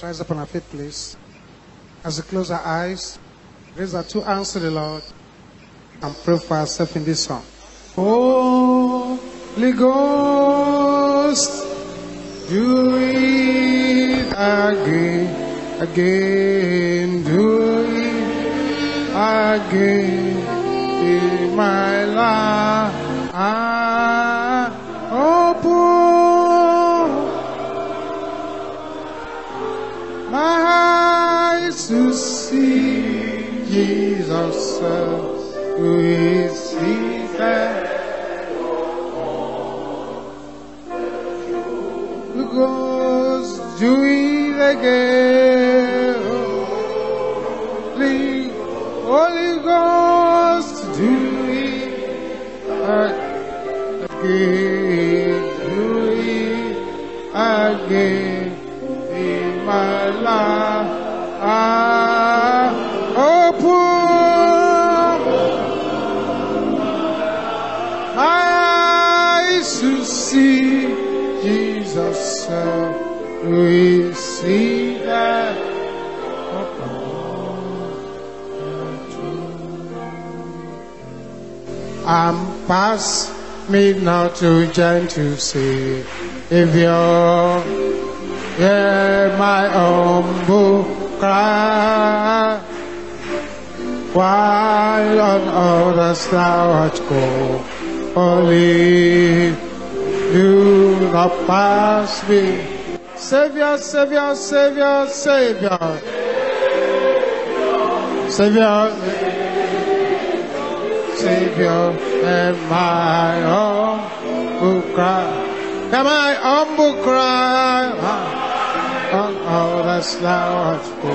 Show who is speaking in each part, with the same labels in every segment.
Speaker 1: Rise up on our feet, please. As we close our eyes, raise our two hands to the Lord and pray for ourselves in this song. Holy Ghost, do it again, again, do it again in my life. Jesus uh, who is seated. Who goes do it again. Holy, Holy Ghost, do it again. Uh, we see that. I'm past me now to gentle Savior. Hear my humble cry. While on others thou art go, only do not pass me. Savior, Savior, Savior, Savior. Savior, Savior, am I humble cry? Am I humble cry? On thou art go,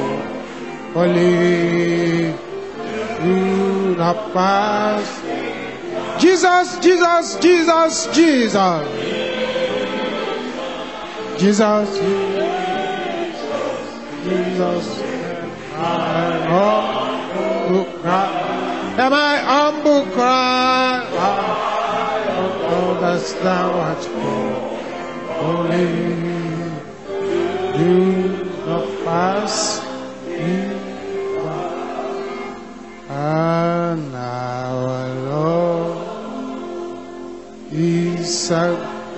Speaker 1: only do not pass. Jesus, Jesus, Jesus, Jesus. Jesus, Jesus, Jesus, I humble. Am I humble cry? Oh, that's thou art holy. Do not pass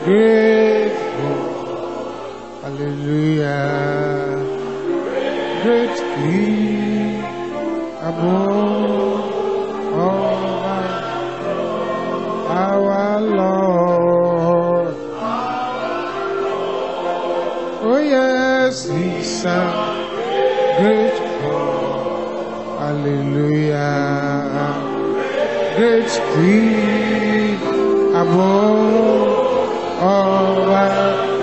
Speaker 1: grateful. Hallelujah. Great King above all my, our Lord. Oh yes, He's a great God. Hallelujah. Great King above our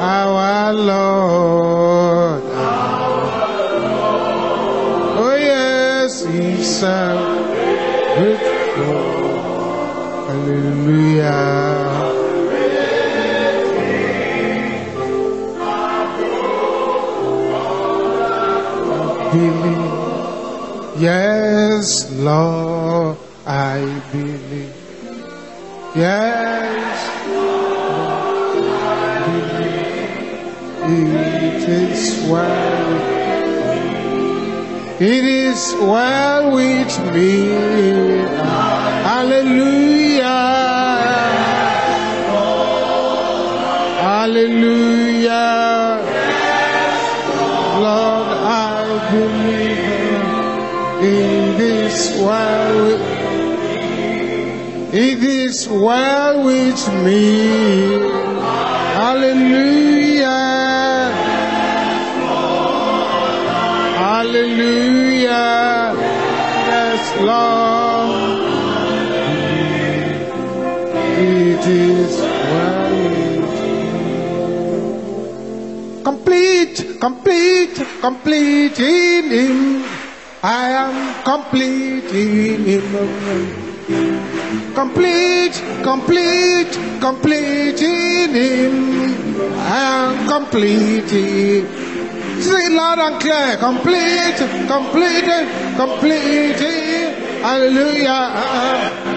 Speaker 1: our Lord. Oh yes, He's a great God. Hallelujah. Believe, yes, Lord, I believe. Yes, It is well. It is well with me. Hallelujah. Hallelujah. Lord, I believe in this well. It is well with me. Hallelujah. Is. Complete, complete, complete in Him. I am complete in Him. Complete, complete, complete in Him. I am complete in Sing loud and clear. Complete, complete, complete. Hallelujah.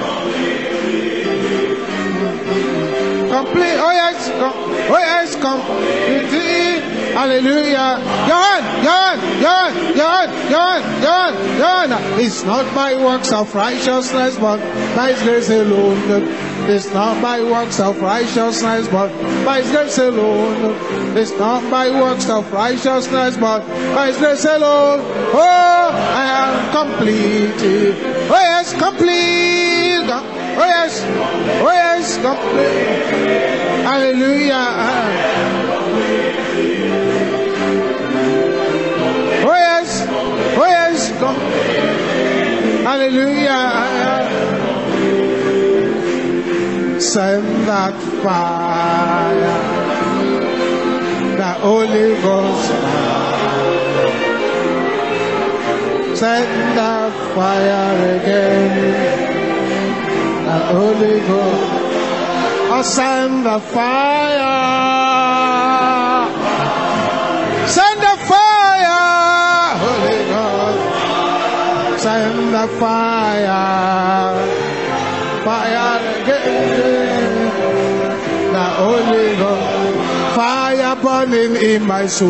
Speaker 1: Complete. Oh yes. com- Oh yes. Complete. Hallelujah. Yawn, yawn, yawn, yawn, yawn, yawn, yawn. It's not by works of righteousness, but by His grace alone. It's not by works of righteousness, but by His grace alone. It's not by works of righteousness, but by His grace alone. Oh, I am complete. Oh, yes, complete. Oh, yes. Oh, yes. Hallelujah. Oh yes, oh yes. Hallelujah. Send that fire, the Holy Ghost. Send that fire again, the Holy Ghost. Send the fire. Send the fire, Holy Ghost. Send the fire, fire again. The Holy Ghost, fire burning in my soul.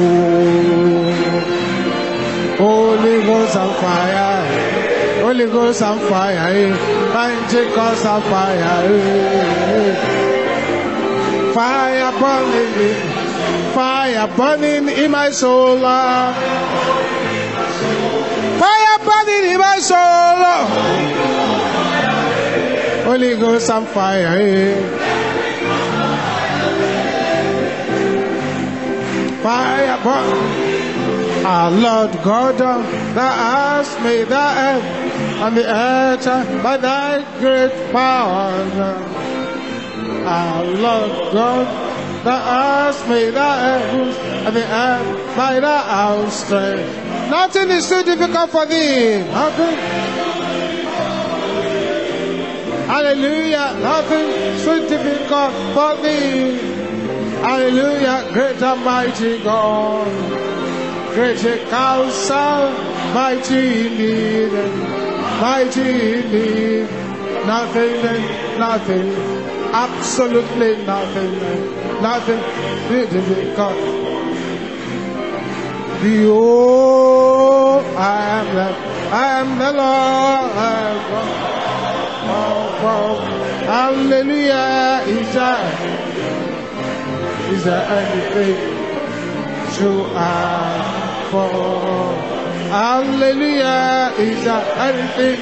Speaker 1: Holy Ghost and fire, Holy Ghost and fire, Pentecost and fire. Fire burning fire burning in my soul. Fire burning in my soul. Holy Ghost and fire. eh. Fire burn. Our Lord God, uh, that has made the earth and the earth by thy great power. Our Lord God, that has made the heavens and the earth by the outstretched. Nothing is too difficult for thee. Nothing. Hallelujah. Nothing too difficult for thee. Hallelujah. Great and mighty God. Great counsel. Mighty indeed. Mighty indeed. Nothing, nothing. Absolutely nothing. Nothing. Difficult. Behold, I am the, I am the Lord. Oh, God. Hallelujah. Is there, is there anything to ask for? Hallelujah. Is there anything,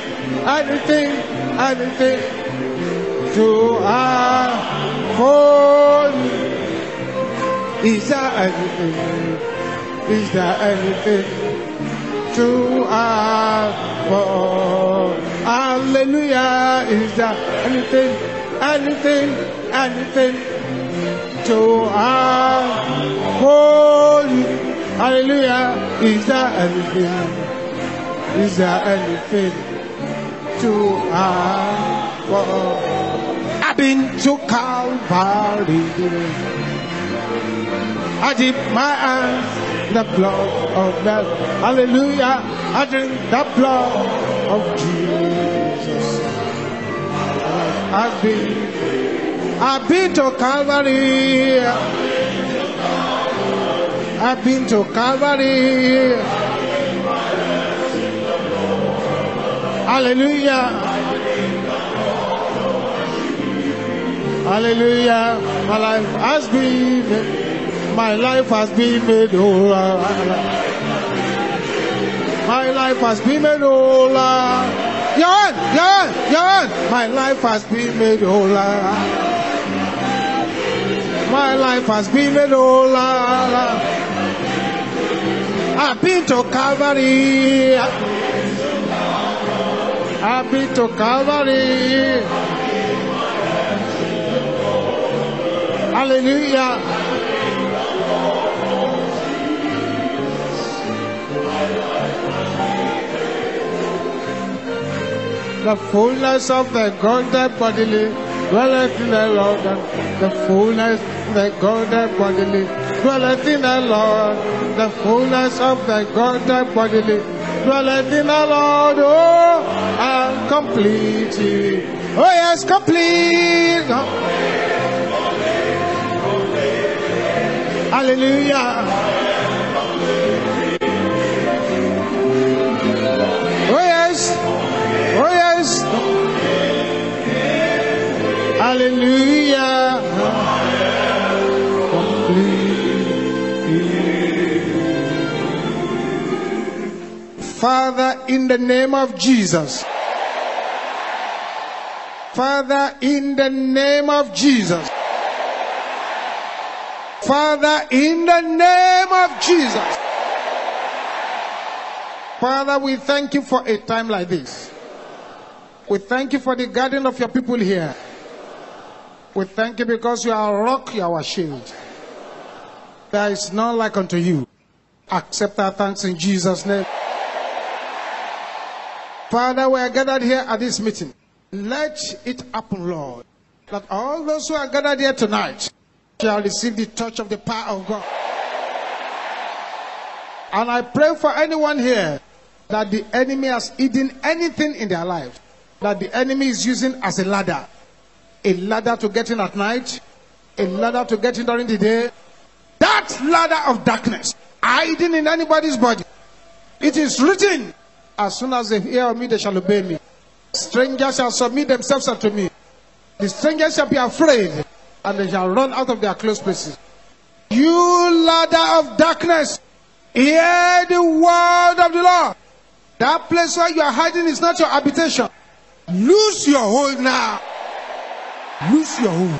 Speaker 1: anything, anything to ask for? Is there anything? Is there anything to ask for? Hallelujah. Is there anything, anything, anything to ask for? Hallelujah. Is there anything? Is there anything to ask for? I've been to Calvary. I dip my hands in the blood of that. Hallelujah. I drink the blood of Jesus. I've been, I've been to Calvary. I've been to Calvary. Hallelujah. Hallelujah. My life has been, my life has been made whole. My life has been made whole. Yawn, yawn, yawn. My life has been made whole. My life has been made whole. I've been to Calvary. I've been to Calvary. Hallelujah. The fullness of the Godhead bodily dwelleth in the Lord. The fullness of the Godhead bodily dwelleth in the Lord. The fullness of the Godhead bodily dwelleth in the Lord. Oh, and complete. Oh, yes, complete. Hallelujah. Hallelujah. Father, in the name of Jesus. Father, in the name of Jesus. Father, in the name of Jesus. Father, we thank you for a time like this. We thank you for the guardian of your people here. We thank you because you are our rock, you are our shield. There is none like unto you. Accept our thanks in Jesus' name. Father, we are gathered here at this meeting. Let it happen, Lord, that all those who are gathered here tonight shall receive the touch of the power of God. And I pray for anyone here that the enemy has hidden anything in their life that the enemy is using as a ladder. A ladder to get in at night, a ladder to get in during the day. That ladder of darkness hiding in anybody's body. It is written, as soon as they hear of me, they shall obey me. Strangers shall submit themselves unto me. The strangers shall be afraid, and they shall run out of their close places. You ladder of darkness, hear the word of the Lord. That place where you are hiding is not your habitation. Lose your hold now. Lose your hold.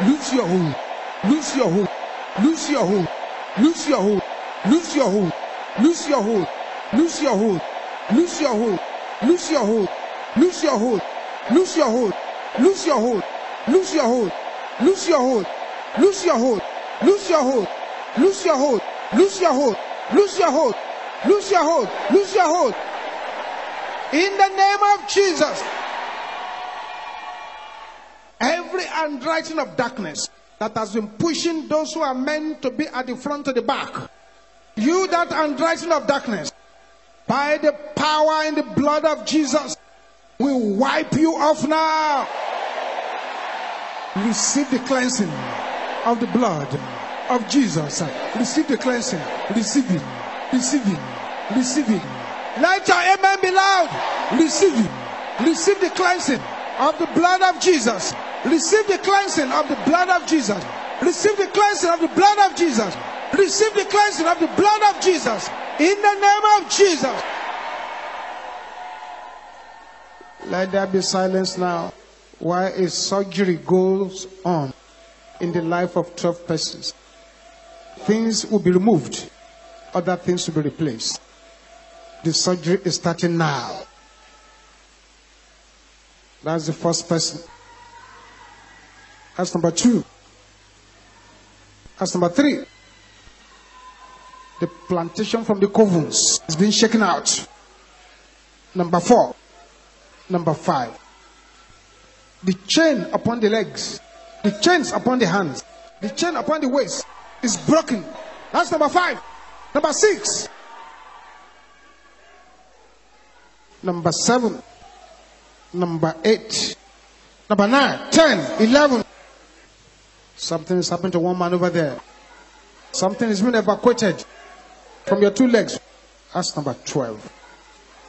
Speaker 1: Lose your hold. Lose your hold. Lose your hold. Lose your hold. Lose your hold. Lose your hold. Lose your hold. Lose your hold. Lose your hold. Lose your hold. Lose your hold. Lose your hold. Lose your hold. Lose your hold. Lose your hold. Lose your hold. Lose your hold. Lose your hold. Lose your hold. Lose your hold. Lose your hold. In the name of Jesus. Every handwriting of darkness that has been pushing those who are meant to be at the front to the back. You that handwriting of darkness, by the power in the blood of Jesus, we wipe you off now. Receive the cleansing of the blood of Jesus. Receive the cleansing. Receive it. Receive it. Receive it. Let your amen be loud. Receive it. Receive the cleansing of the blood of Jesus. Receive the cleansing of the blood of Jesus. Receive the cleansing of the blood of Jesus. Receive the cleansing of the blood of Jesus. In the name of Jesus. Let there be silence now while a surgery goes on in the life of 12 persons. Things will be removed, other things will be replaced. The surgery is starting now. That's the first person. That's number two. That's number three. The plantation from the covens is being shaken out. Number four. Number five. The chain upon the legs, the chains upon the hands, the chain upon the waist is broken. That's number five. Number six. Number seven. Number eight. Number nine, ten, eleven. Something is happening to one man over there. Something is being evacuated from your two legs. That's number 12.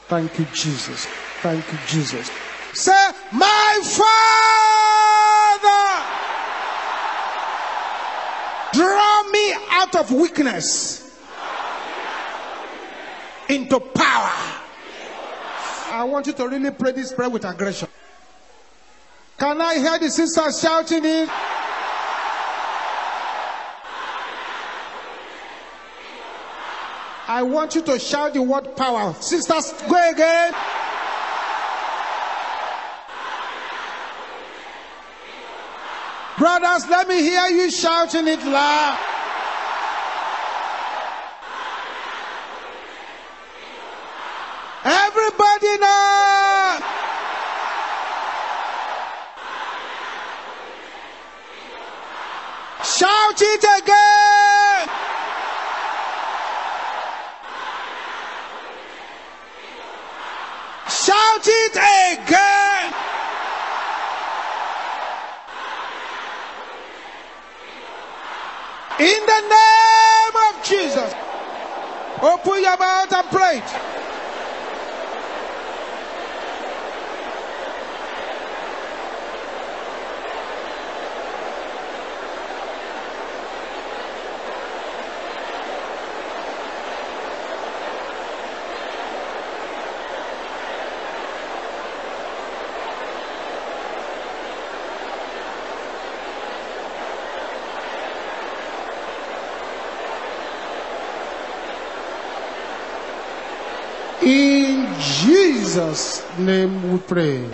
Speaker 1: Thank you, Jesus. Thank you, Jesus. Say, My Father, draw me out of weakness into power. I want you to really pray this prayer with aggression. Can I hear the sisters shouting it? I want you to shout the word power. Sisters, go again. Brothers, let me hear you shouting it loud. Everybody now. Shout it again. Shout it again. In the name of Jesus. Open your mouth and pray. it. In Jesus' name we pray.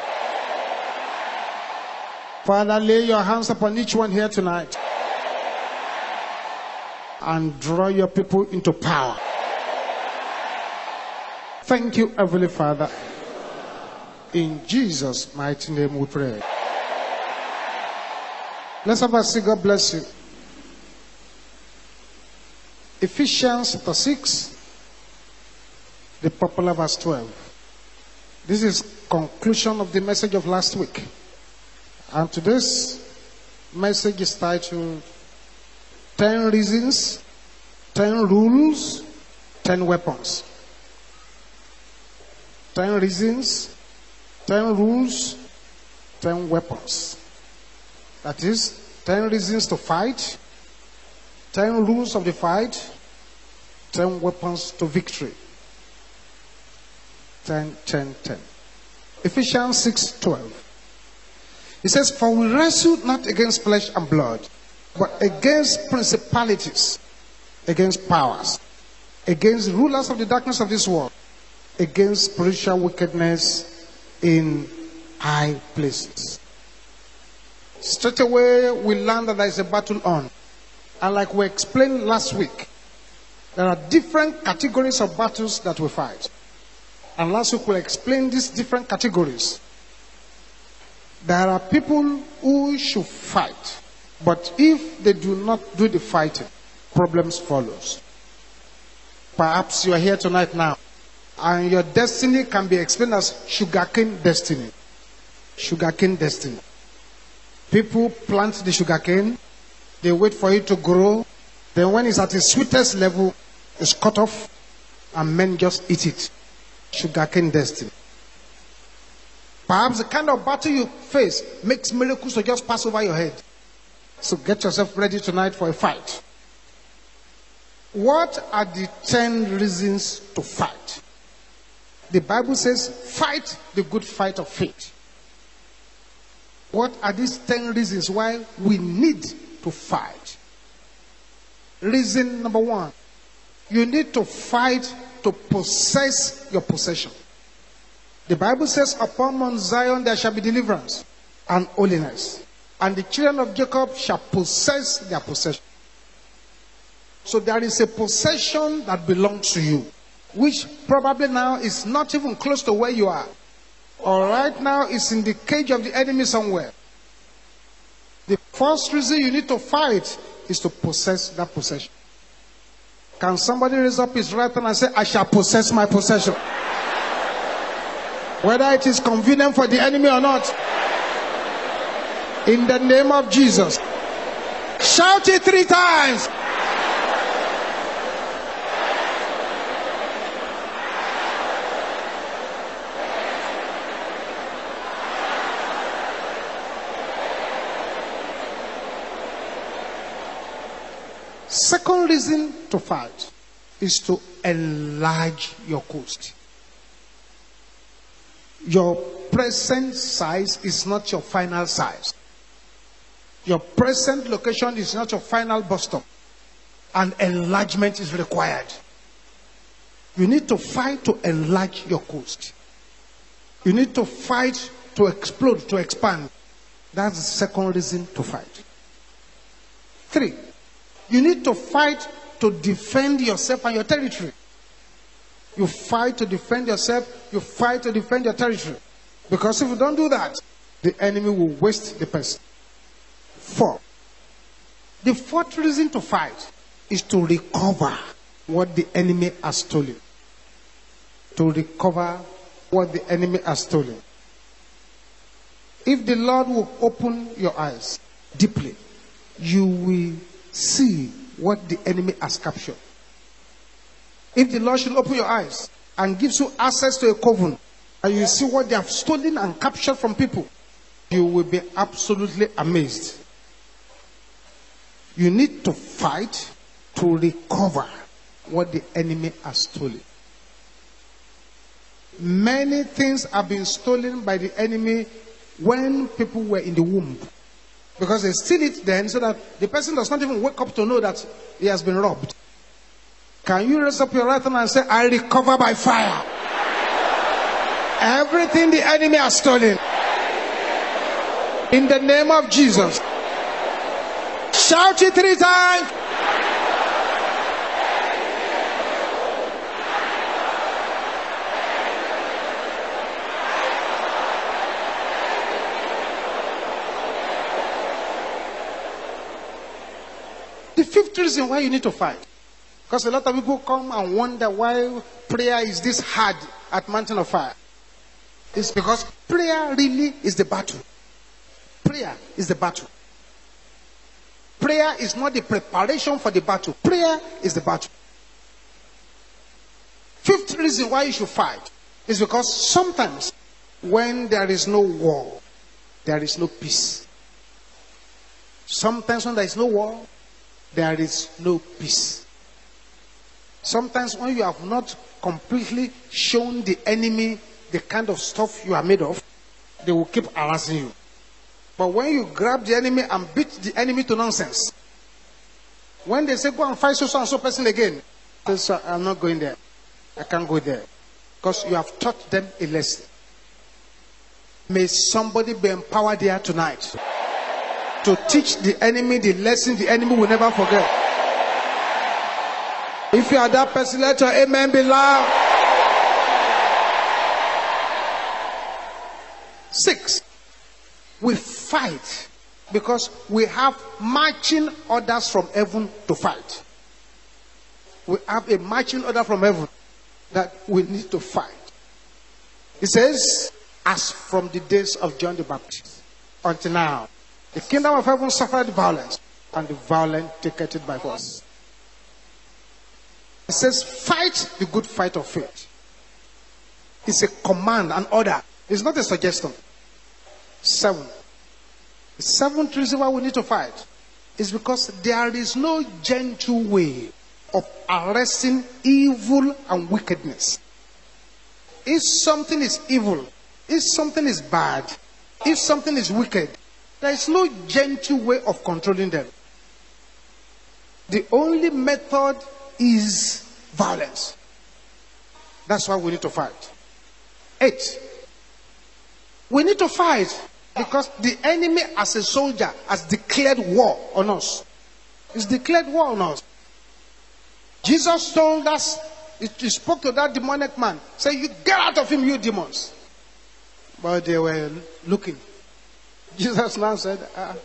Speaker 1: Father, lay your hands upon each one here tonight and draw your people into power. Thank you, Heavenly Father. In Jesus' mighty name we pray. Let's have a say, God bless you. Ephesians chapter 6, the popular verse 12. This is conclusion of the message of last week. And today's message is titled 10 Reasons, 10 Rules, 10 Weapons. 10 Reasons, 10 Rules, 10 Weapons. That is, 10 reasons to fight, 10 rules of the fight, 10 weapons to victory. 10, 10, 10. Ephesians 6 12. It says, For we wrestle not against flesh and blood, but against principalities, against powers, against rulers of the darkness of this world, against spiritual wickedness in high places. Straight away, we learn that there is a battle on. And like we explained last week, there are different categories of battles that we fight. And last week we explained these different categories. There are people who should fight, but if they do not do the fighting, problems follows. Perhaps you are here tonight now, and your destiny can be explained as sugarcane destiny. Sugarcane destiny. People plant the sugarcane, they wait for it to grow, then when it's at its sweetest level, it's cut off, and men just eat it. Sugarcane destiny. Perhaps the kind of battle you face makes miracles to just pass over your head. So get yourself ready tonight for a fight. What are the 10 reasons to fight? The Bible says, fight the good fight of faith. What are these 10 reasons why we need to fight? Reason number one you need to fight to possess your possession. The Bible says, Upon Mount Zion there shall be deliverance and holiness, and the children of Jacob shall possess their possession. So there is a possession that belongs to you, which probably now is not even close to where you are. Or right now is in the cage of the enemy somewhere. The first reason you need to fight is to possess that possession. Can somebody raise up his right hand and say, I shall possess my possession? Whether it is convenient for the enemy or not. In the name of Jesus. Shout it three times. Second reason to fight is to enlarge your coast. Your present size is not your final size. Your present location is not your final bus stop. And enlargement is required. You need to fight to enlarge your coast. You need to fight to explode, to expand. That's the second reason to fight. Three, you need to fight to defend yourself and your territory. You fight to defend yourself, you fight to defend your territory. Because if you don't do that, the enemy will waste the person. Four. The fourth reason to fight is to recover what the enemy has stolen. To recover what the enemy has stolen. If the Lord will open your eyes deeply, you will see what the enemy has captured. If the Lord should open your eyes and gives you access to a coven, and you see what they have stolen and captured from people, you will be absolutely amazed. You need to fight to recover what the enemy has stolen. Many things have been stolen by the enemy when people were in the womb. Because they steal it then so that the person does not even wake up to know that he has been robbed. Can you raise up your right hand and say, I recover by fire? Everything the enemy has stolen. In the name of Jesus. Shout it three times. Fifth reason why you need to fight. Because a lot of people come and wonder why prayer is this hard at Mountain of Fire. It's because prayer really is the battle. Prayer is the battle. Prayer is not the preparation for the battle. Prayer is the battle. Fifth reason why you should fight is because sometimes when there is no war, there is no peace. Sometimes when there is no war, there is no peace. Sometimes when you have not completely shown the enemy the kind of stuff you are made of, they will keep harassing you. But when you grab the enemy and beat the enemy to nonsense, when they say go and fight so and so person again, say, so I'm not going there. I can't go there. Because you have taught them a lesson. May somebody be empowered here tonight to teach the enemy the lesson the enemy will never forget. If you are that person, let your amen be loud. Six, we fight because we have marching orders from heaven to fight. We have a marching order from heaven that we need to fight. It says, as from the days of John the Baptist until now, the kingdom of heaven suffered violence, and the violent take it by force. It says, fight the good fight of faith. It's a command, an order. It's not a suggestion. Seven. The seventh reason why we need to fight is because there is no gentle way of arresting evil and wickedness. If something is evil, if something is bad, if something is wicked, there is no gentle way of controlling them. The only method is violence. That's why we need to fight. Eight. We need to fight because the enemy, as a soldier, has declared war on us. He's declared war on us. Jesus told us, he spoke to that demonic man, say, You get out of him, you demons. But they were looking. Jesus now said, uh,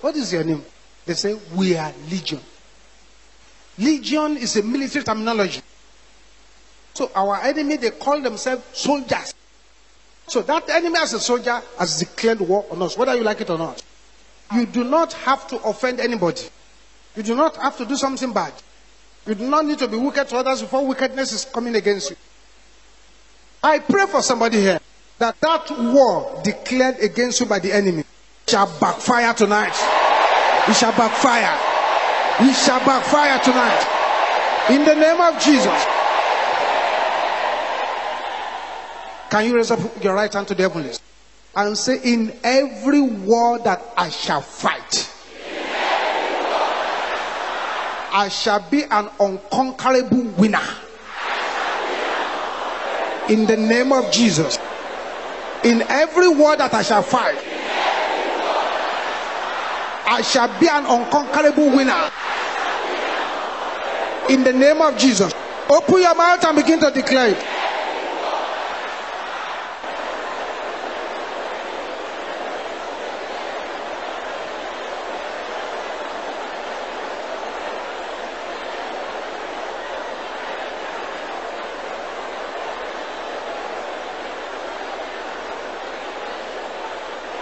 Speaker 1: What is your name? They say, We are Legion. Legion is a military terminology. So our enemy, they call themselves soldiers. So that enemy as a soldier has declared war on us, whether you like it or not. You do not have to offend anybody. You do not have to do something bad. You do not need to be wicked to others before wickedness is coming against you. I pray for somebody here that that war declared against you by the enemy shall backfire tonight. It shall backfire. It shall backfire tonight. In the name of Jesus. Can you raise up your right hand to the heavens and say, In every war that I shall fight, I shall be an unconquerable winner. In the name of Jesus. In every war that I shall fight, I shall be an unconquerable winner. In the name of Jesus. Open your mouth and begin to declare it.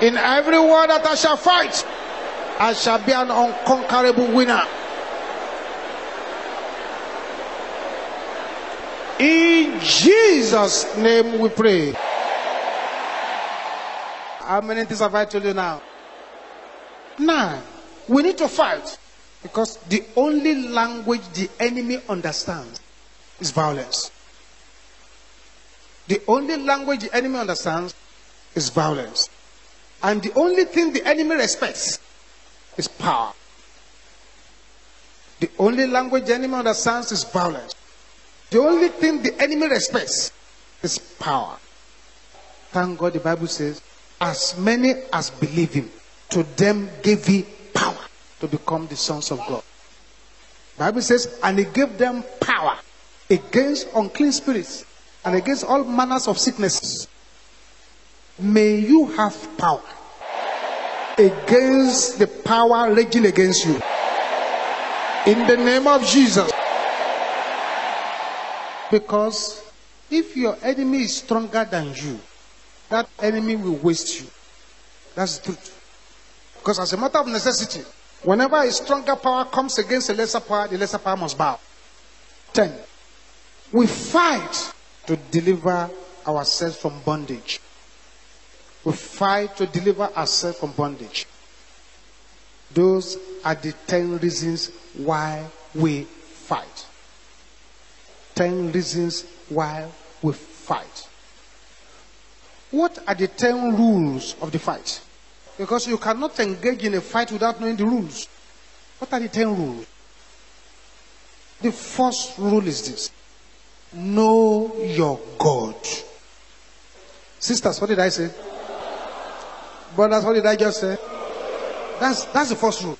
Speaker 1: In every war that I shall fight, I shall be an unconquerable winner. In Jesus' name we pray. How many things have I told you now? Nine. We need to fight because the only language the enemy understands is violence. The only language the enemy understands is violence. And the only thing the enemy respects is power. The only language the enemy understands is violence. The only thing the enemy respects is power. Thank God the Bible says, as many as believe him, to them gave he power to become the sons of God. Bible says, and he gave them power against unclean spirits and against all manners of sicknesses. May you have power against the power raging against you. In the name of Jesus. Because if your enemy is stronger than you, that enemy will waste you. That's the truth. Because as a matter of necessity, whenever a stronger power comes against a lesser power, the lesser power must bow. 10. We fight to deliver ourselves from bondage. We fight to deliver ourselves from bondage. Those are the 10 reasons why we fight. 10 reasons why we fight. What are the 10 rules of the fight? Because you cannot engage in a fight without knowing the rules. What are the 10 rules? The first rule is this Know your God. Sisters, what did I say? Brothers, what did I just say? That's, that's the first rule.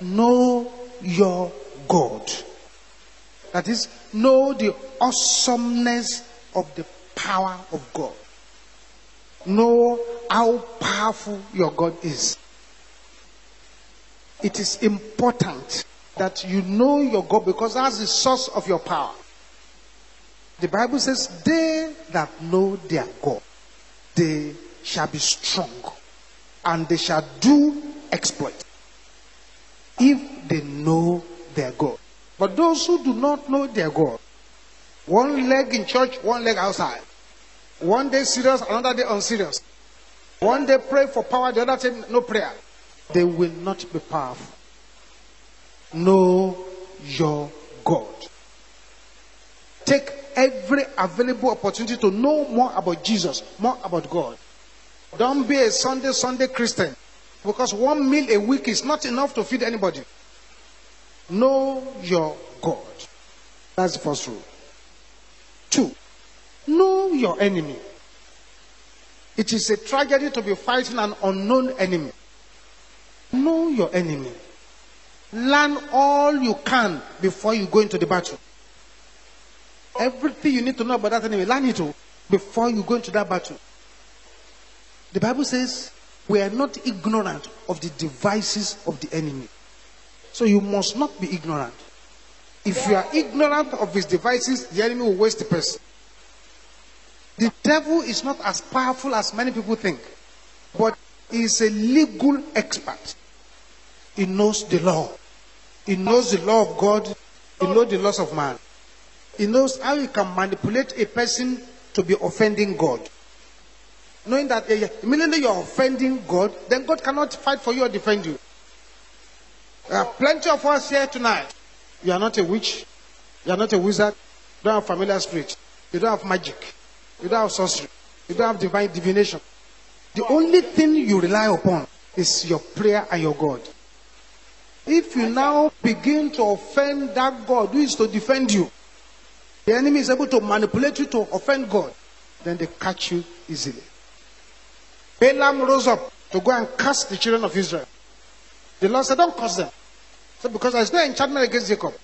Speaker 1: Know your God. That is, know the awesomeness of the power of God. Know how powerful your God is. It is important that you know your God because that's the source of your power. The Bible says, They that know their God, they shall be strong and they shall do exploit if they know their God. But those who do not know their God, one leg in church, one leg outside. One day serious, another day unserious. One day pray for power, the other day no prayer. They will not be powerful. Know your God. Take every available opportunity to know more about Jesus, more about God. Don't be a Sunday, Sunday Christian. Because one meal a week is not enough to feed anybody. Know your God. That's the first rule. Two, know your enemy. It is a tragedy to be fighting an unknown enemy. Know your enemy. Learn all you can before you go into the battle. Everything you need to know about that enemy, learn it before you go into that battle. The Bible says we are not ignorant of the devices of the enemy. So you must not be ignorant. If you are ignorant of his devices, the enemy will waste the person. The devil is not as powerful as many people think, but he is a legal expert. He knows the law. He knows the law of God. He knows the laws of man. He knows how he can manipulate a person to be offending God. Knowing that uh, immediately you're offending God, then God cannot fight for you or defend you. There are plenty of us here tonight. You are not a witch. You are not a wizard. You don't have familiar spirit. You don't have magic. You don't have sorcery. You don't have divine divination. The only thing you rely upon is your prayer and your God. If you now begin to offend that God who is to defend you, the enemy is able to manipulate you to offend God, then they catch you easily. Balaam rose up to go and curse the children of Israel. The Lord said, Don't curse them. So because there's no enchantment against Jacob.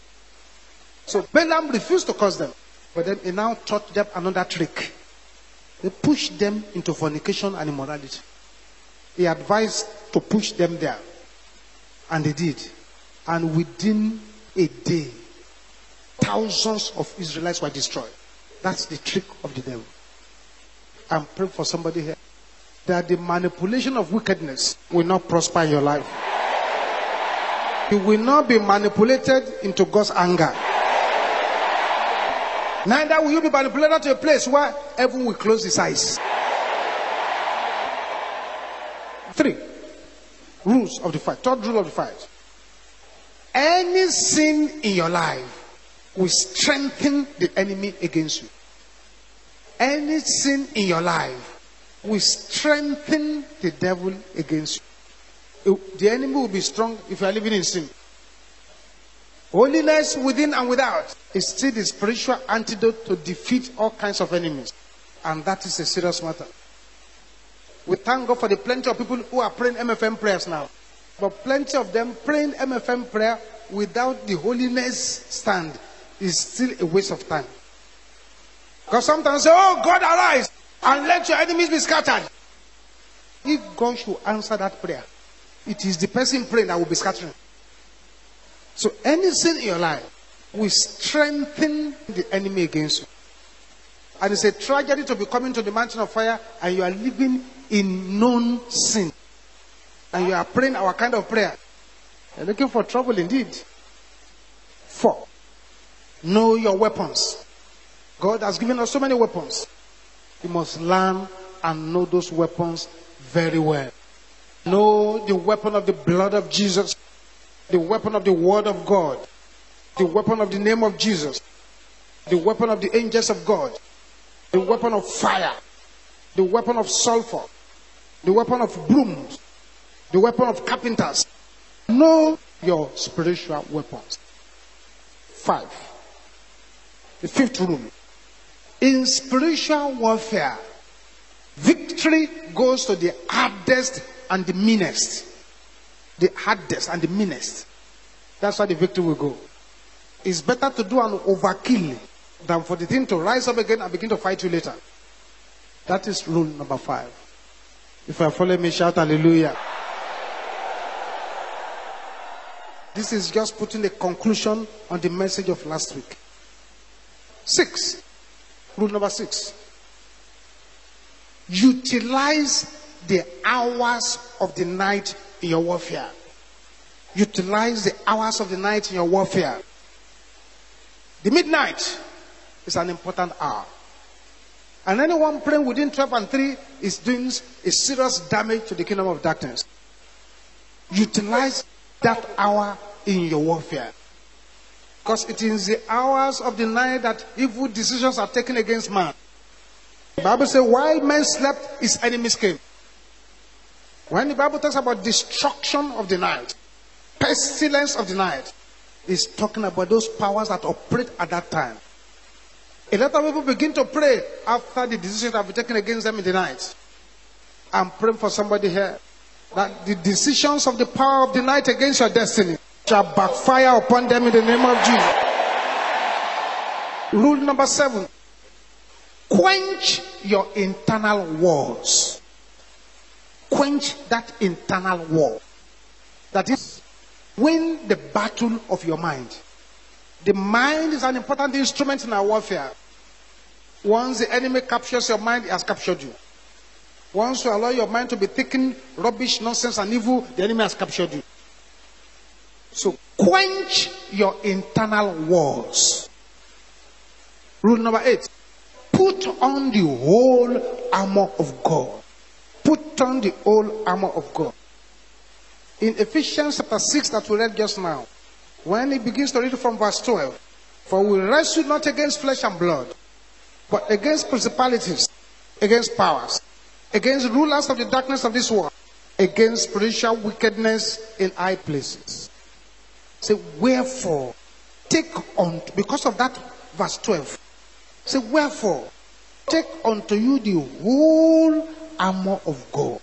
Speaker 1: So Balaam refused to curse them. But then he now taught them another trick. He pushed them into fornication and immorality. He advised to push them there. And they did. And within a day, thousands of Israelites were destroyed. That's the trick of the devil. I'm praying for somebody here that the manipulation of wickedness will not prosper in your life. You will not be manipulated into God's anger. Neither will you be manipulated to a place where heaven will close its eyes. Three rules of the fight. Third rule of the fight. Any sin in your life will strengthen the enemy against you. Any sin in your life will strengthen the devil against you. The enemy will be strong if you are living in sin. Holiness within and without is still the spiritual antidote to defeat all kinds of enemies. And that is a serious matter. We thank God for the plenty of people who are praying MFM prayers now. But plenty of them praying MFM prayer without the holiness stand is still a waste of time. Because sometimes say, Oh God, arise and let your enemies be scattered. If God should answer that prayer, it is the person praying that will be scattering. So any sin in your life will strengthen the enemy against you. And it's a tragedy to be coming to the mountain of fire and you are living in known sin. And you are praying our kind of prayer. You're looking for trouble indeed. Four, know your weapons. God has given us so many weapons. You must learn and know those weapons very well. Know the weapon of the blood of Jesus, the weapon of the word of God, the weapon of the name of Jesus, the weapon of the angels of God, the weapon of fire, the weapon of sulfur, the weapon of brooms, the weapon of carpenters. Know your spiritual weapons. Five. The fifth rule. In spiritual warfare, victory goes to the hardest and the meanest. The hardest and the meanest. That's why the victory will go. It's better to do an overkill than for the thing to rise up again and begin to fight you later. That is rule number five. If I follow me, shout hallelujah. This is just putting a conclusion on the message of last week. Six. Rule number six. Utilize the hours of the night in your warfare. Utilize the hours of the night in your warfare. The midnight is an important hour. And anyone praying within 12 and 3 is doing a serious damage to the kingdom of darkness. Utilize that hour in your warfare. Because it is the hours of the night that evil decisions are taken against man. The Bible says, while men slept, his enemies came. When the Bible talks about destruction of the night, pestilence of the night, it's talking about those powers that operate at that time. A lot of people begin to pray after the decisions have been taken against them in the night. I'm praying for somebody here that the decisions of the power of the night against your destiny shall backfire upon them in the name of Jesus. Rule number seven quench your internal wars. Quench that internal war. That is, win the battle of your mind. The mind is an important instrument in our warfare. Once the enemy captures your mind, he has captured you. Once you allow your mind to be thinking rubbish, nonsense, and evil, the enemy has captured you. So quench your internal wars. Rule number eight. Put on the whole armor of God. Put on the whole armor of God. In Ephesians chapter 6 that we read just now, when he begins to read from verse 12, for we wrestle not against flesh and blood, but against principalities, against powers, against rulers of the darkness of this world, against spiritual wickedness in high places. Say, wherefore, take on, because of that verse 12. Say, wherefore, take unto you the whole armor of God,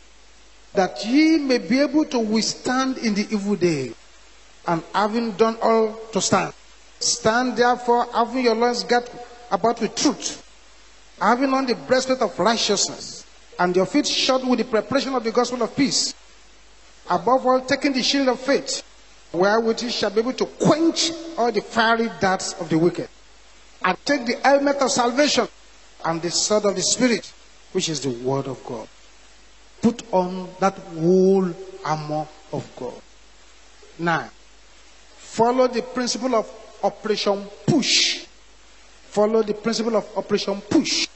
Speaker 1: that ye may be able to withstand in the evil day, and having done all to stand. Stand therefore, having your loins girt about with truth, having on the breastplate of righteousness, and your feet shod with the preparation of the gospel of peace. Above all, taking the shield of faith, wherewith ye shall be able to quench all the fiery darts of the wicked. And take the helmet of salvation and the sword of the Spirit, which is the word of God. Put on that whole armor of God. Now, follow the principle of operation push. Follow the principle of operation push.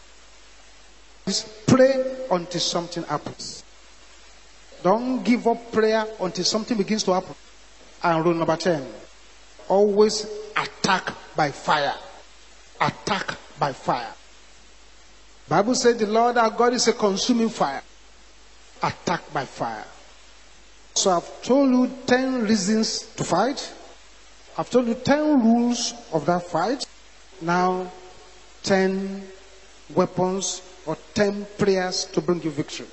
Speaker 1: Just pray until something happens. Don't give up prayer until something begins to happen. And rule number 10 always attack by fire. Attack by fire. Bible says the Lord our God is a consuming fire. Attack by fire. So I've told you 10 reasons to fight. I've told you 10 rules of that fight. Now, 10 weapons or 10 prayers to bring you victory.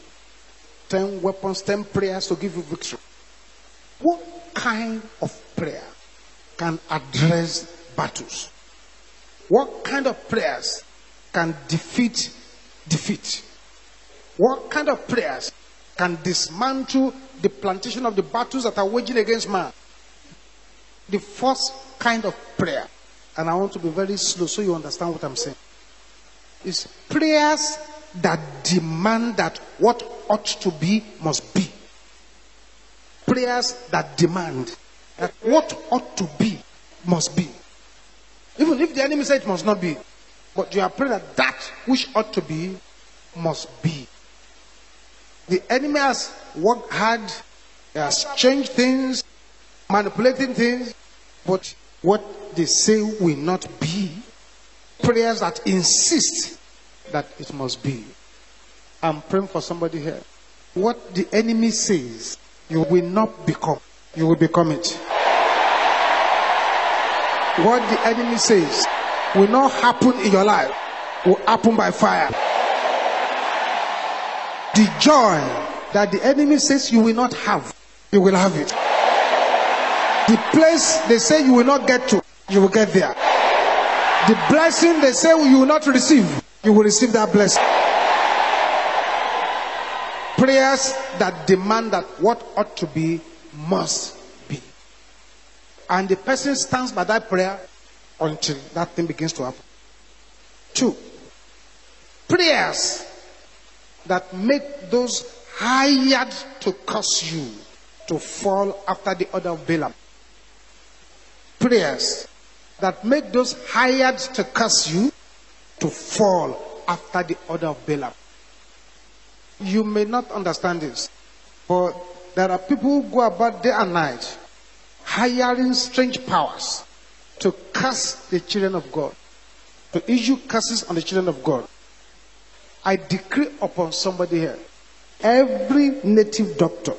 Speaker 1: 10 weapons, 10 prayers to give you victory. What kind of prayer can address battles? What kind of prayers can defeat defeat? What kind of prayers can dismantle the plantation of the battles that are waging against man? The first kind of prayer, and I want to be very slow so you understand what I'm saying, is prayers that demand that what ought to be must be. Prayers that demand that what ought to be must be. Even if the enemy says it must not be, but you are praying that that which ought to be must be. The enemy has worked hard, has changed things, manipulating things, but what they say will not be. Prayers that insist that it must be. I'm praying for somebody here. What the enemy says, you will not become. You will become it. What the enemy says will not happen in your life, will happen by fire. The joy that the enemy says you will not have, you will have it. The place they say you will not get to, you will get there. The blessing they say you will not receive, you will receive that blessing. Prayers that demand that what ought to be must be. And the person stands by that prayer until that thing begins to happen. Two, prayers that make those hired to curse you to fall after the order of Balaam. Prayers that make those hired to curse you to fall after the order of Balaam. You may not understand this, but there are people who go about day and night hiring strange powers to curse the children of God, to issue curses on the children of God. I decree upon somebody here every native doctor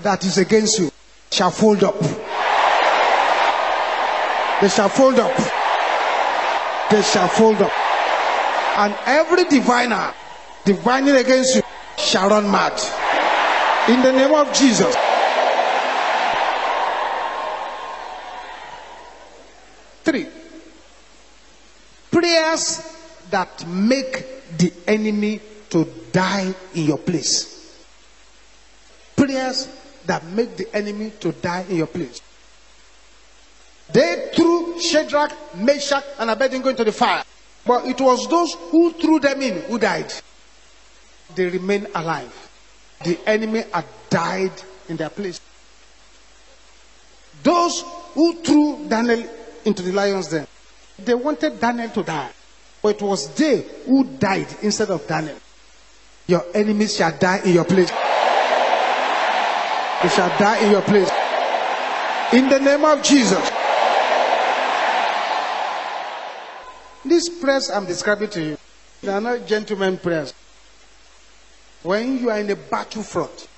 Speaker 1: that is against you shall fold up. They shall fold up. They shall fold up. And every diviner divining against you shall run mad. In the name of Jesus. Three. Prayers that make the enemy to die in your place. Prayers that make the enemy to die in your place. They threw Shadrach, Meshach, and Abednego into the fire. But it was those who threw them in who died. They remain alive. The enemy had died in their place. Those who threw Daniel into the lion's den, they wanted Daniel to die. But it was they who died instead of Daniel. Your enemies shall die in your place. They shall die in your place. In the name of Jesus. These prayers I'm describing to you, they are not gentlemen prayers. When you are in a battlefront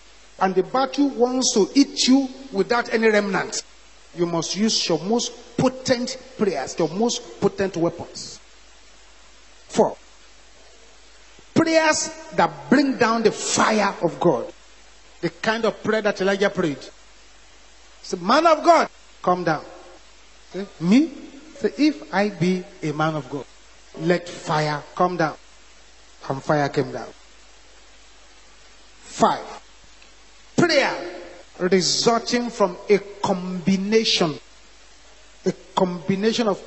Speaker 1: and the battle wants to eat you without any remnant, you must use your most potent prayers, your most potent weapons. Four. Prayers that bring down the fire of God. The kind of prayer that Elijah prayed. Say, man of God, come down. Say, me? Say, if I be a man of God, let fire come down. And fire came down. Five. Prayer resulting from a combination, a combination of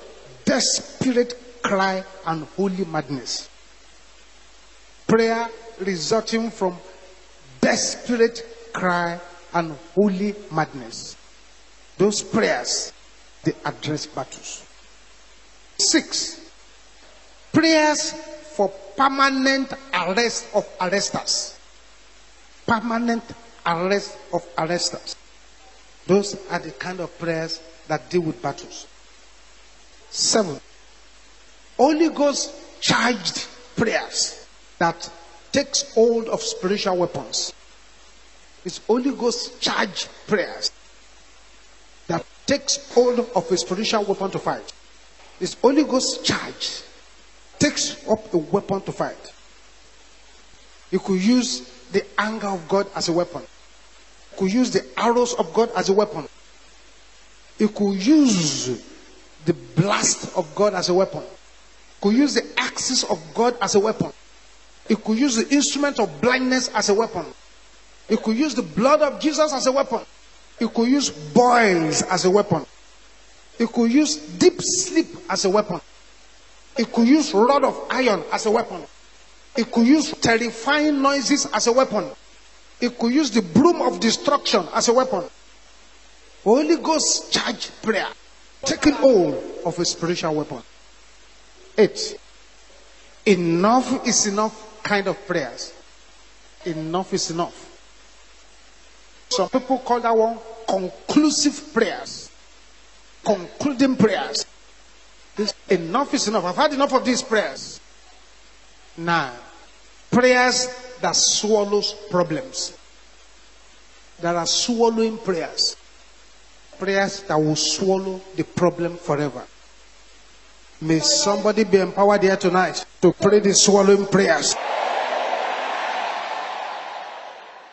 Speaker 1: desperate cry and holy madness. Prayer resulting from desperate cry and holy madness. Those prayers, they address battles. Six, prayers for permanent arrest of arresters. Permanent arrest of arresters. Those are the kind of prayers that deal with battles. Seven, Holy Ghost charged prayers that takes hold of spiritual weapons. It's Holy Ghost charged prayers that takes hold of a spiritual weapon to fight. It's Holy Ghost charge takes up a weapon to fight. You could use the anger of God as a weapon. You could use the arrows of God as a weapon. You could use the blast of God as a weapon. You could use the axis of God as a weapon. You could use the instrument of blindness as a weapon. You could use the blood of Jesus as a weapon. You could use boils as a weapon. You could use deep sleep as a weapon. You could use rod of iron as a weapon. You could use terrifying noises as a weapon. It could use the broom of destruction as a weapon. Holy Ghost charge prayer, taking hold of a spiritual weapon. Eight. Enough is enough kind of prayers. Enough is enough. Some people call that one conclusive prayers, concluding prayers. This, enough is enough. I've had enough of these prayers. Now, prayers that swallows problems. There are swallowing prayers. Prayers that will swallow the problem forever. May somebody be empowered here tonight to pray the swallowing prayers.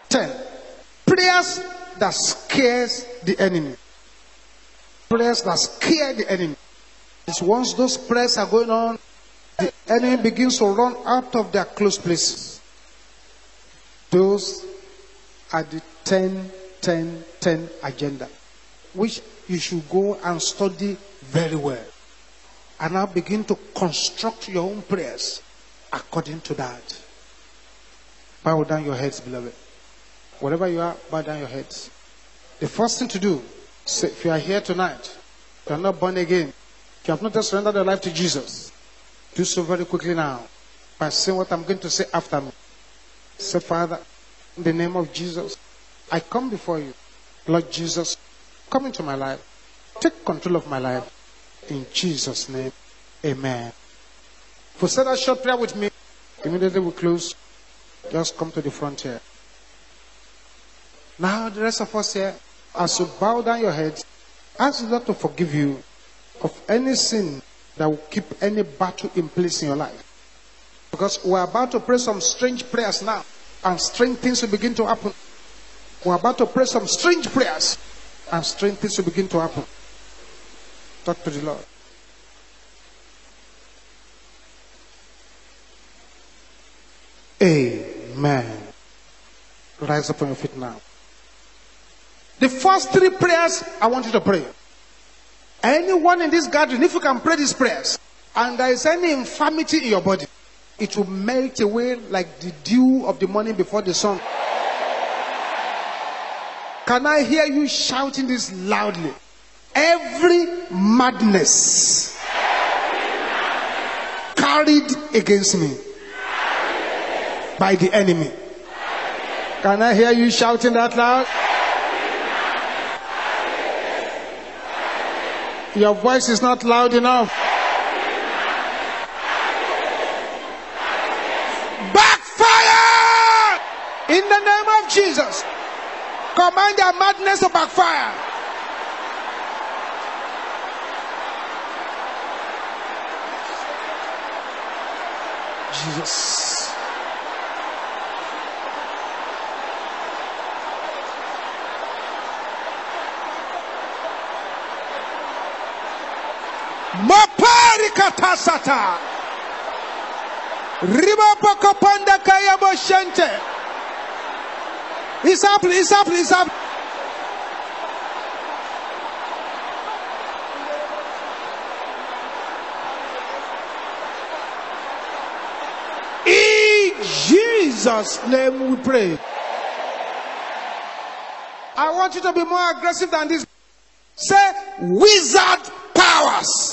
Speaker 1: 10. Prayers that scares the enemy. Prayers that scare the enemy. It's once those prayers are going on, the enemy begins to run out of their close places. Those are the 10, 10, 10 agenda, which you should go and study very well. And now begin to construct your own prayers according to that. Bow down your heads, beloved. Wherever you are, bow down your heads. The first thing to do, say, if you are here tonight, you are not born again, you have not surrendered your life to Jesus, do so very quickly now by saying what I'm going to say after me. Say, Father, in the name of Jesus, I come before you. Lord Jesus, come into my life. Take control of my life. In Jesus' name, amen. For say that short prayer with me, immediately we close. Just come to the front here. Now, the rest of us here, as you bow down your heads, ask the Lord to forgive you of any sin that will keep any battle in place in your life. Because we're about to pray some strange prayers now, and strange things will begin to happen. We're about to pray some strange prayers, and strange things will begin to happen. Talk to the Lord. Amen. Rise up on your feet now. The first three prayers I want you to pray. Anyone in this garden, if you can pray these prayers, and there is any infirmity in your body, it will melt away like the dew of the morning before the sun. Can I hear you shouting this loudly? Every madness carried against me by the enemy. Can I hear you shouting that loud? Your voice is not loud enough. Backfire! In the name of Jesus. Command your madness to backfire. Jesus. Riba pokopanda kaya boshente. It's up, it's up, it's up. In Jesus' name we pray. I want you to be more aggressive than this. Say, wizard powers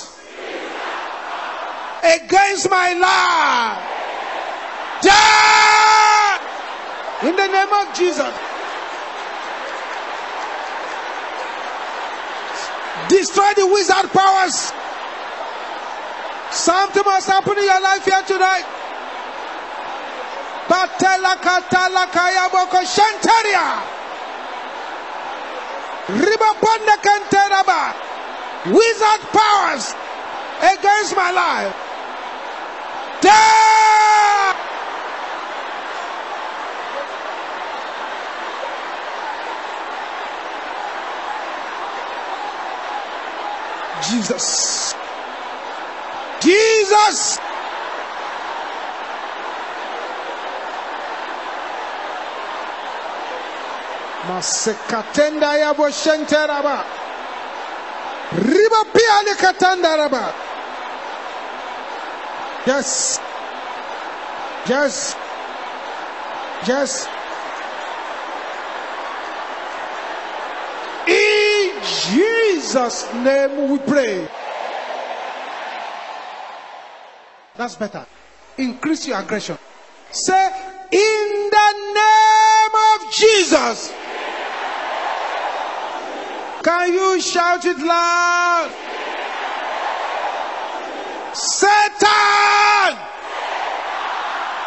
Speaker 1: against my life. Die! In the name of Jesus. Destroy the wizard powers. Something must happen in your life here tonight. Batela katala kaya boko shantaria. Riba kanteraba. Wizard powers against my life down! Jesus. Jesus. Masekatenda yabo shenteraba. Riba pia likatandaraba. Yes. Yes. Yes. In Jesus' name we pray. That's better. Increase your aggression. Say, in the name of Jesus. Can you shout it loud? Satan!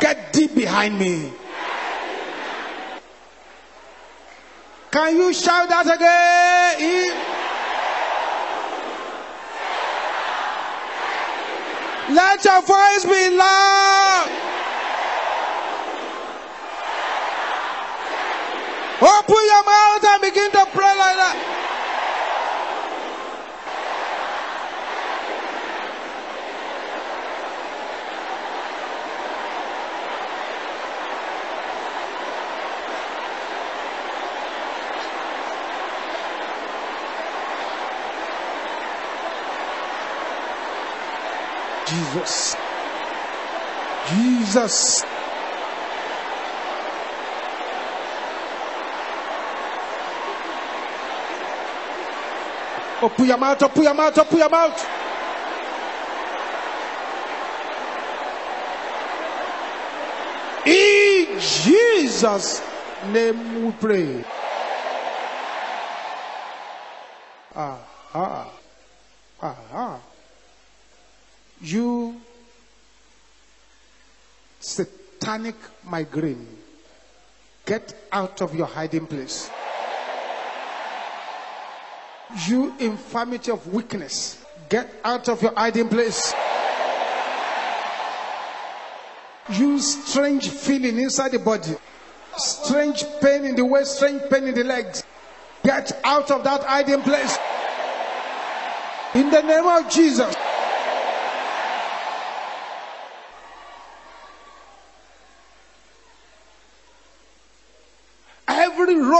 Speaker 1: Get deep behind me. Can you shout that again? Let your voice be loud. Open your mouth and begin to pray like that. Jesus. Jesus. Open your mouth, open your mouth, open your mouth. In Jesus' name we pray. Ah, ah, ah, ah. You satanic migraine, get out of your hiding place. You infirmity of weakness, get out of your hiding place. You strange feeling inside the body, strange pain in the waist, strange pain in the legs, get out of that hiding place. In the name of Jesus. Every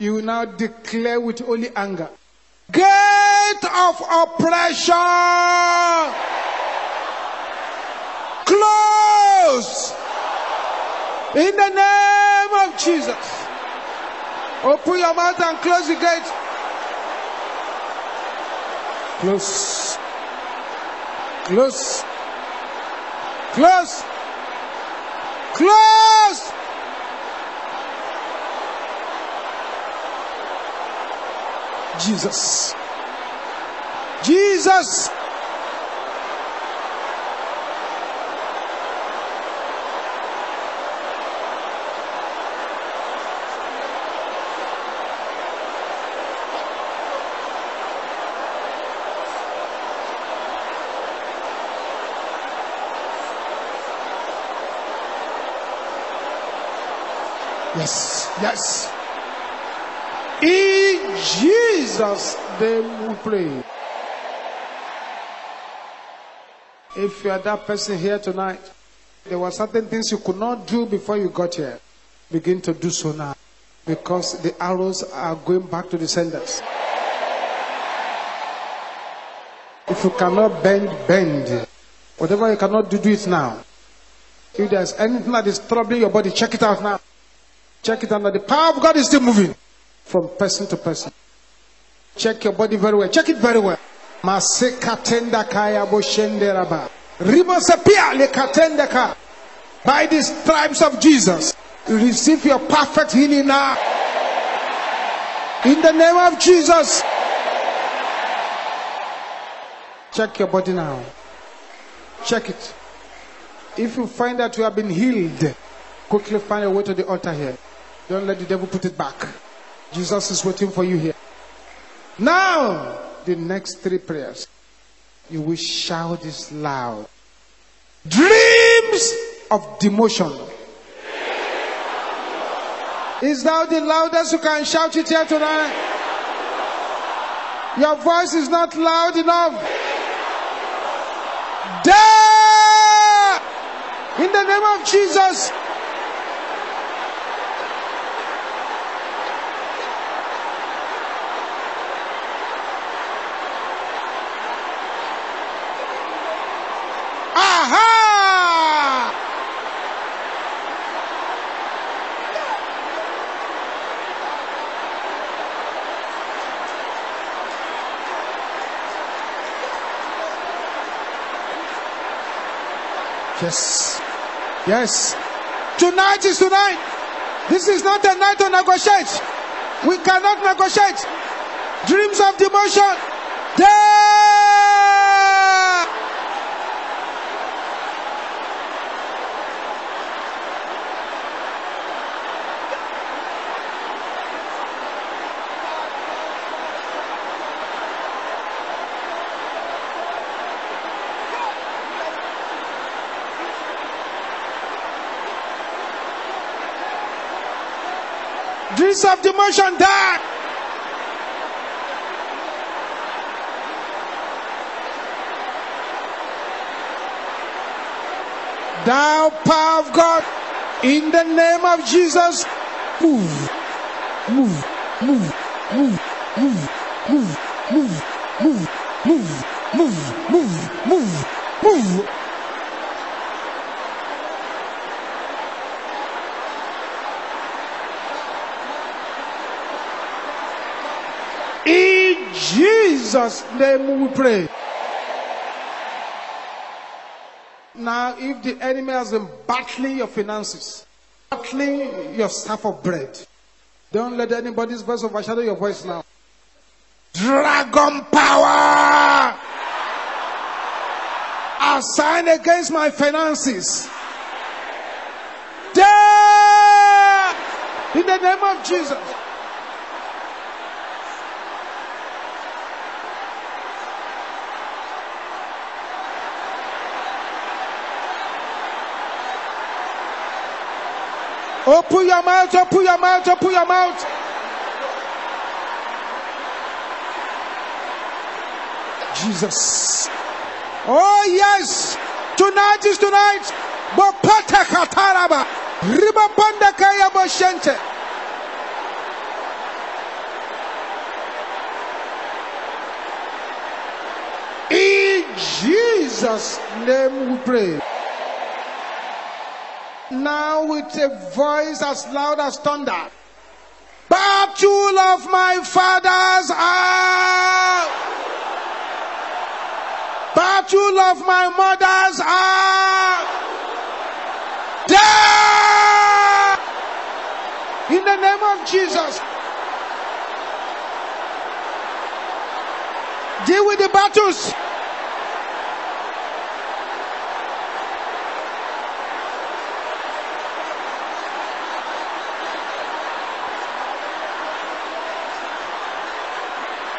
Speaker 1: You will now declare with holy anger. Gate of oppression. Close. In the name of Jesus. Open your mouth and close the gate. Close. Close. Close. Close. Jesus. Jesus. Yes, yes. In Jesus' name we pray. If you are that person here tonight, there were certain things you could not do before you got here. Begin to do so now. Because the arrows are going back to the senders. If you cannot bend, bend. Whatever you cannot do, do it now. If there's anything that is troubling your body, check it out now. Check it out now. The power of God is still moving from person to person. Check your body very well. Check it very well. Masekatenda kaya boshenderaba. Rimosapia lekatenda ka. By the stripes of Jesus, Receive your perfect healing now. In the name of Jesus. Check your body now. Check it. If you find that you have been healed, quickly find your way to the altar here. Don't let the devil put it back. Jesus is waiting for you here. Now, the next three prayers, you will shout this loud. Dreams of demotion. Is that the loudest you can shout it here tonight? Your voice is not loud enough. There! In the name of Jesus. Yes. Yes. Tonight is tonight. This is not a night to negotiate. We cannot negotiate. Dreams of demotion. There! Dreams of demotion die. Thou power of God, in the name of Jesus, move, move, move, move, move, move, move, move, move, move, move, move. In Jesus' name we pray. Now, if the enemy has been battling your finances, battling your staff of bread, don't let anybody's voice overshadow your voice now. Dragon power! Assigned against my finances. There! In the name of Jesus. Oh, open your mouth, open your mouth, open your mouth. Jesus. Oh, yes. Tonight is tonight. Bopata kataraba. Ribabanda kaya boshente. In Jesus' name we pray. Now with a voice as loud as thunder. Battle of my fathers are. Battle of my mothers are. There! In the name of Jesus. Deal with the battles.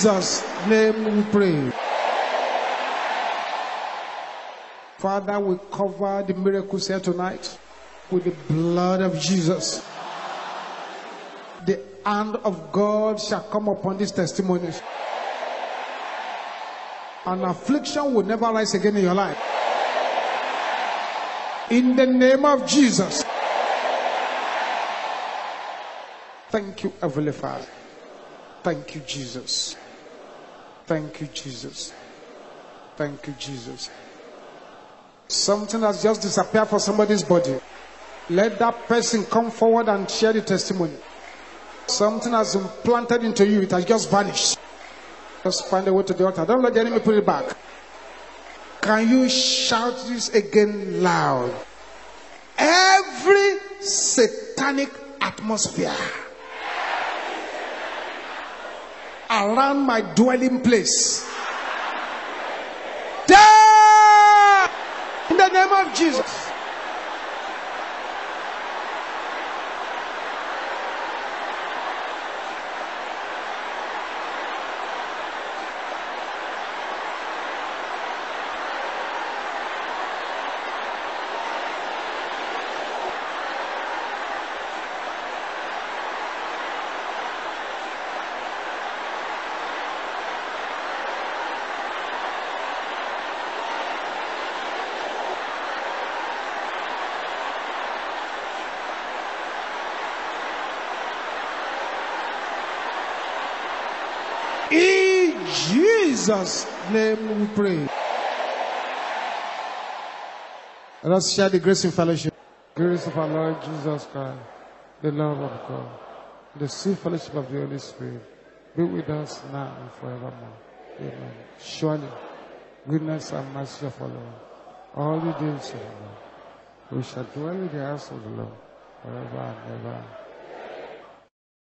Speaker 1: Jesus' name we pray. Father, we cover the miracles here tonight with the blood of Jesus. The hand of God shall come upon these testimonies. An affliction will never rise again in your life. In the name of Jesus. Thank you, Heavenly Father. Thank you, Jesus. Thank you, Jesus. Thank you, Jesus. Something has just disappeared from somebody's body. Let that person come forward and share the testimony. Something has been planted into you, it has just vanished. Just find a way to the altar. Don't let the enemy put it back. Can you shout this again loud? Every satanic atmosphere around my dwelling place. Die! In the name of Jesus. In Jesus' name we pray. Let us share the grace in fellowship.
Speaker 2: Grace of our Lord Jesus Christ, the love of God, the sweet fellowship of the Holy Spirit be with us now and forevermore. Amen. Surely, goodness and mercy shall follow us all the days of our life. We shall dwell in the house of the Lord forever and ever.